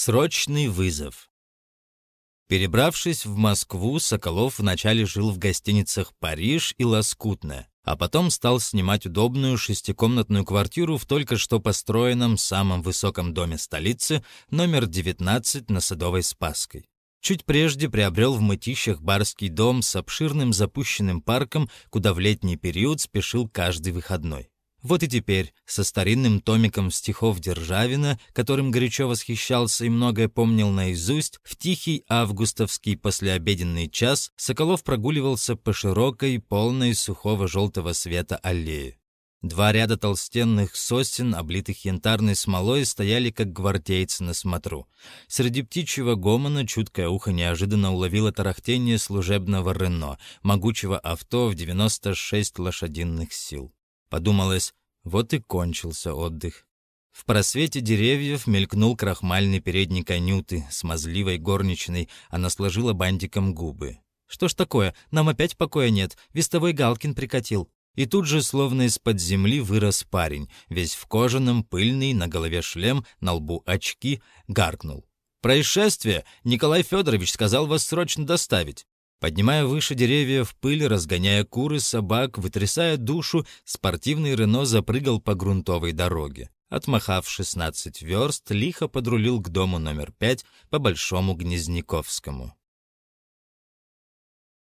Срочный вызов. Перебравшись в Москву, Соколов вначале жил в гостиницах «Париж» и «Лоскутная», а потом стал снимать удобную шестикомнатную квартиру в только что построенном самом высоком доме столицы, номер 19 на Садовой Спасской. Чуть прежде приобрел в Мытищах барский дом с обширным запущенным парком, куда в летний период спешил каждый выходной. Вот и теперь, со старинным томиком стихов Державина, которым горячо восхищался и многое помнил наизусть, в тихий августовский послеобеденный час Соколов прогуливался по широкой, полной сухого желтого света аллее. Два ряда толстенных сосен, облитых янтарной смолой, стояли как гвардейцы на смотру. Среди птичьего гомона чуткое ухо неожиданно уловило тарахтение служебного Рено, могучего авто в 96 лошадиных сил. Подумалось, вот и кончился отдых. В просвете деревьев мелькнул крахмальный передник Анюты, смазливой горничной, она сложила бантиком губы. «Что ж такое? Нам опять покоя нет. Вестовой Галкин прикатил». И тут же, словно из-под земли, вырос парень, весь в кожаном, пыльный, на голове шлем, на лбу очки, гаркнул. «Происшествие! Николай Федорович сказал вас срочно доставить!» Поднимая выше деревьев пыль, разгоняя куры, собак, вытрясая душу, спортивный Рено запрыгал по грунтовой дороге. Отмахав 16 верст, лихо подрулил к дому номер 5 по Большому Гнезняковскому.